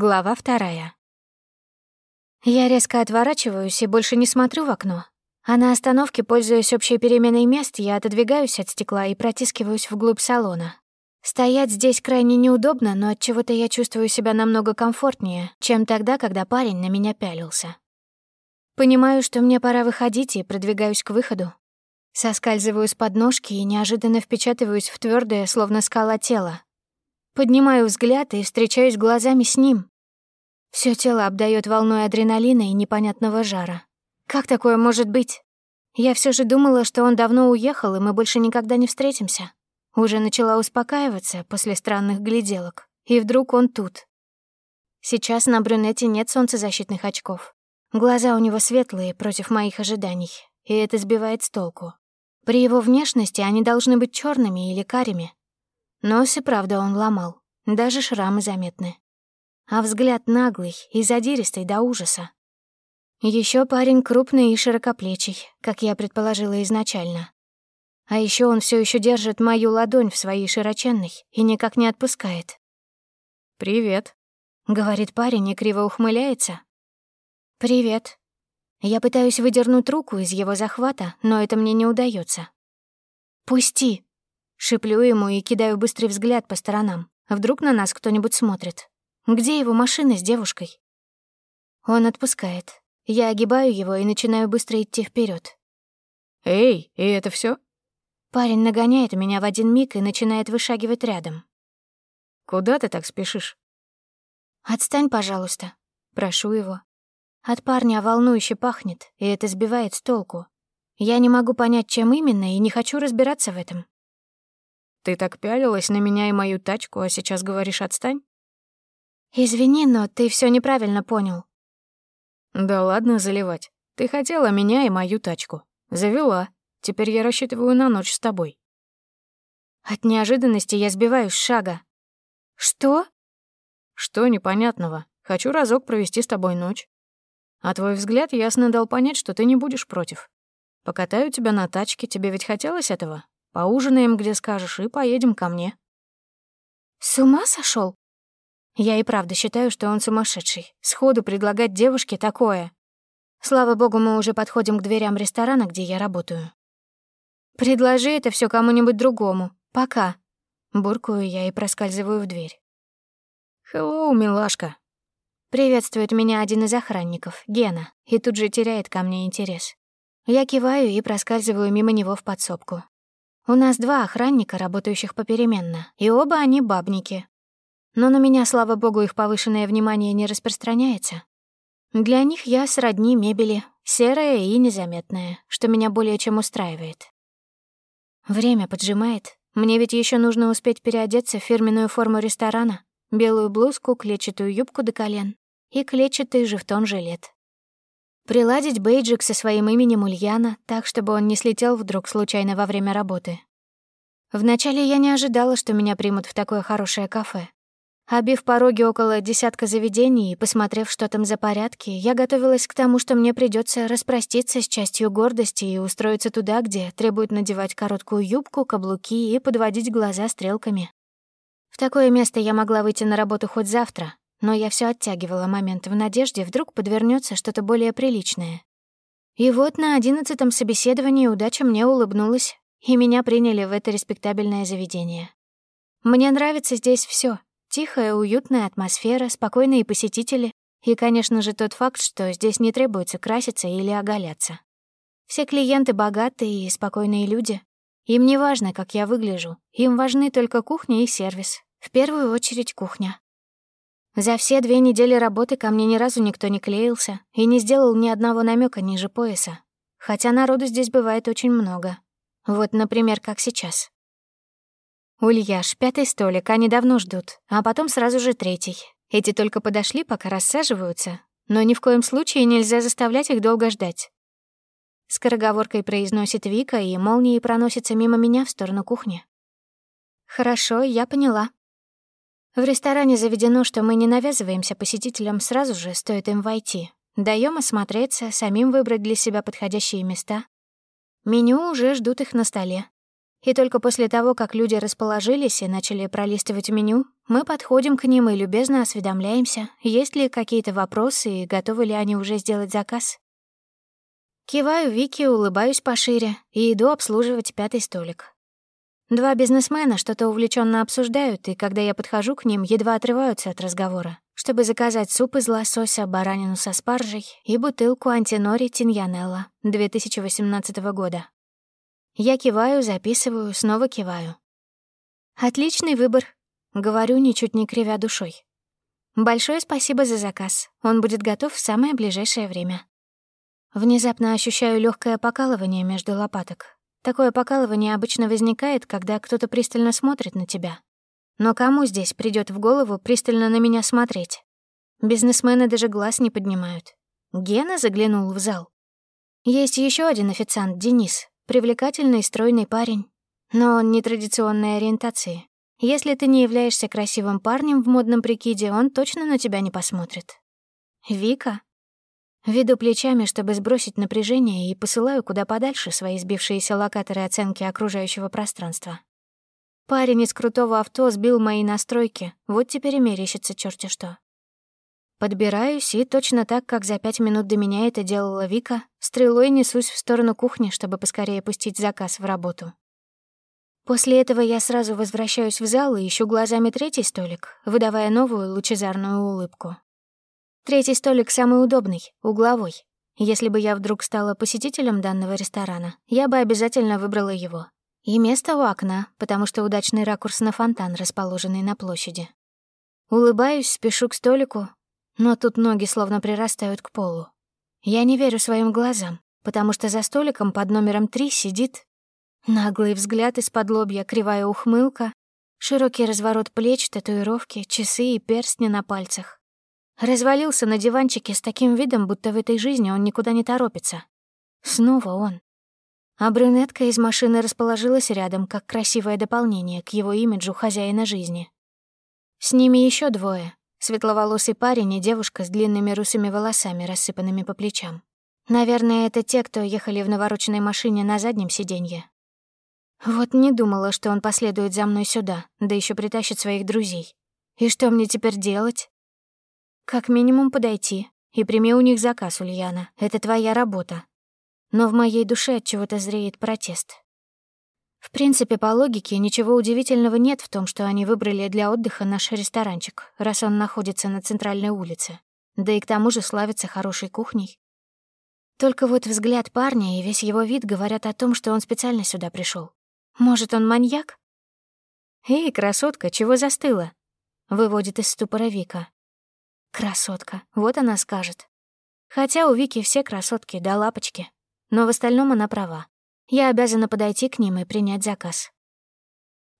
Глава вторая. Я резко отворачиваюсь и больше не смотрю в окно. А на остановке, пользуясь общей переменой мест, я отодвигаюсь от стекла и протискиваюсь вглубь салона. Стоять здесь крайне неудобно, но от чего то я чувствую себя намного комфортнее, чем тогда, когда парень на меня пялился. Понимаю, что мне пора выходить, и продвигаюсь к выходу. Соскальзываю с подножки и неожиданно впечатываюсь в твердое, словно скала тело. Поднимаю взгляд и встречаюсь глазами с ним. Всё тело обдаёт волной адреналина и непонятного жара. Как такое может быть? Я всё же думала, что он давно уехал, и мы больше никогда не встретимся. Уже начала успокаиваться после странных гляделок. И вдруг он тут. Сейчас на брюнете нет солнцезащитных очков. Глаза у него светлые против моих ожиданий, и это сбивает с толку. При его внешности они должны быть чёрными или карими, Нос и правда он ломал, даже шрамы заметны. А взгляд наглый и задиристый до ужаса. Еще парень крупный и широкоплечий, как я предположила изначально. А еще он все еще держит мою ладонь в своей широченной и никак не отпускает. «Привет», — говорит парень и криво ухмыляется. «Привет». Я пытаюсь выдернуть руку из его захвата, но это мне не удается. «Пусти», Шиплю ему и кидаю быстрый взгляд по сторонам. Вдруг на нас кто-нибудь смотрит. Где его машина с девушкой? Он отпускает. Я огибаю его и начинаю быстро идти вперед. «Эй, и это все? Парень нагоняет меня в один миг и начинает вышагивать рядом. «Куда ты так спешишь?» «Отстань, пожалуйста», — прошу его. От парня волнующе пахнет, и это сбивает с толку. Я не могу понять, чем именно, и не хочу разбираться в этом. Ты так пялилась на меня и мою тачку, а сейчас говоришь «отстань»?» «Извини, но ты все неправильно понял». «Да ладно заливать. Ты хотела меня и мою тачку. Завела. Теперь я рассчитываю на ночь с тобой». От неожиданности я сбиваюсь с шага. «Что?» «Что непонятного? Хочу разок провести с тобой ночь. А твой взгляд ясно дал понять, что ты не будешь против. Покатаю тебя на тачке, тебе ведь хотелось этого? Поужинаем, где скажешь, и поедем ко мне». «С ума сошел? Я и правда считаю, что он сумасшедший. Сходу предлагать девушке такое. Слава богу, мы уже подходим к дверям ресторана, где я работаю. «Предложи это все кому-нибудь другому. Пока». Буркую я и проскальзываю в дверь. «Хеллоу, милашка». Приветствует меня один из охранников, Гена, и тут же теряет ко мне интерес. Я киваю и проскальзываю мимо него в подсобку. У нас два охранника, работающих попеременно, и оба они бабники. Но на меня, слава богу, их повышенное внимание не распространяется. Для них я сродни мебели, серая и незаметная, что меня более чем устраивает. Время поджимает. Мне ведь еще нужно успеть переодеться в фирменную форму ресторана, белую блузку, клетчатую юбку до колен и клетчатый же в тон жилет. Приладить бейджик со своим именем Ульяна, так, чтобы он не слетел вдруг случайно во время работы. Вначале я не ожидала, что меня примут в такое хорошее кафе. Обив пороги около десятка заведений и посмотрев, что там за порядки, я готовилась к тому, что мне придется распроститься с частью гордости и устроиться туда, где требуют надевать короткую юбку, каблуки и подводить глаза стрелками. В такое место я могла выйти на работу хоть завтра, но я все оттягивала момент в надежде, вдруг подвернется что-то более приличное. И вот на одиннадцатом собеседовании удача мне улыбнулась, и меня приняли в это респектабельное заведение. Мне нравится здесь все: Тихая, уютная атмосфера, спокойные посетители и, конечно же, тот факт, что здесь не требуется краситься или оголяться. Все клиенты богатые и спокойные люди. Им не важно, как я выгляжу, им важны только кухня и сервис. В первую очередь кухня. За все две недели работы ко мне ни разу никто не клеился и не сделал ни одного намека ниже пояса. Хотя народу здесь бывает очень много. Вот, например, как сейчас. Ульяш, пятый столик, они давно ждут, а потом сразу же третий. Эти только подошли, пока рассаживаются, но ни в коем случае нельзя заставлять их долго ждать. Скороговоркой произносит Вика, и молнией проносится мимо меня в сторону кухни. «Хорошо, я поняла», в ресторане заведено, что мы не навязываемся посетителям сразу же, стоит им войти. Даем осмотреться, самим выбрать для себя подходящие места. Меню уже ждут их на столе. И только после того, как люди расположились и начали пролистывать меню, мы подходим к ним и любезно осведомляемся, есть ли какие-то вопросы и готовы ли они уже сделать заказ. Киваю Вики, улыбаюсь пошире и иду обслуживать пятый столик. Два бизнесмена что-то увлеченно обсуждают, и когда я подхожу к ним, едва отрываются от разговора, чтобы заказать суп из лосося, баранину со спаржей и бутылку антинори Тиньянелла 2018 года. Я киваю, записываю, снова киваю. «Отличный выбор», — говорю, ничуть не кривя душой. «Большое спасибо за заказ. Он будет готов в самое ближайшее время». Внезапно ощущаю легкое покалывание между лопаток. Такое покалывание обычно возникает, когда кто-то пристально смотрит на тебя. Но кому здесь придет в голову пристально на меня смотреть? Бизнесмены даже глаз не поднимают. Гена заглянул в зал. Есть еще один официант, Денис, Привлекательный, стройный парень. Но он нетрадиционной ориентации. Если ты не являешься красивым парнем в модном прикиде, он точно на тебя не посмотрит. Вика. Веду плечами, чтобы сбросить напряжение, и посылаю куда подальше свои сбившиеся локаторы оценки окружающего пространства. Парень из крутого авто сбил мои настройки, вот теперь и мерещится чёрти что. Подбираюсь и точно так, как за пять минут до меня это делала Вика, стрелой несусь в сторону кухни, чтобы поскорее пустить заказ в работу. После этого я сразу возвращаюсь в зал и ищу глазами третий столик, выдавая новую лучезарную улыбку. Третий столик самый удобный, угловой. Если бы я вдруг стала посетителем данного ресторана, я бы обязательно выбрала его. И место у окна, потому что удачный ракурс на фонтан, расположенный на площади. Улыбаюсь, спешу к столику, но тут ноги словно прирастают к полу. Я не верю своим глазам, потому что за столиком под номером три сидит наглый взгляд из-под лобья, кривая ухмылка, широкий разворот плеч, татуировки, часы и перстни на пальцах. Развалился на диванчике с таким видом, будто в этой жизни он никуда не торопится. Снова он. А брюнетка из машины расположилась рядом, как красивое дополнение к его имиджу хозяина жизни. С ними еще двое, Светловолосый парень и девушка с длинными русыми волосами, рассыпанными по плечам. Наверное, это те, кто ехали в навороченной машине на заднем сиденье. Вот не думала, что он последует за мной сюда, да еще притащит своих друзей. И что мне теперь делать? Как минимум подойти и прими у них заказ, Ульяна. Это твоя работа. Но в моей душе от чего-то зреет протест. В принципе, по логике, ничего удивительного нет в том, что они выбрали для отдыха наш ресторанчик, раз он находится на центральной улице. Да и к тому же славится хорошей кухней. Только вот взгляд парня и весь его вид говорят о том, что он специально сюда пришел. Может, он маньяк? «Эй, красотка, чего застыла?» — выводит из ступора Вика. «Красотка, вот она скажет. Хотя у Вики все красотки да лапочки, но в остальном она права. Я обязана подойти к ним и принять заказ.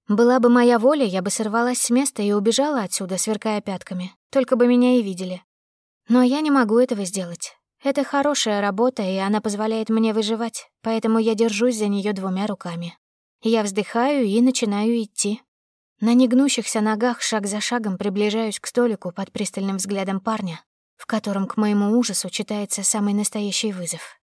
Была бы моя воля, я бы сорвалась с места и убежала отсюда, сверкая пятками, только бы меня и видели. Но я не могу этого сделать. Это хорошая работа, и она позволяет мне выживать, поэтому я держусь за нее двумя руками. Я вздыхаю и начинаю идти. На негнущихся ногах шаг за шагом приближаюсь к столику под пристальным взглядом парня, в котором, к моему ужасу, читается самый настоящий вызов.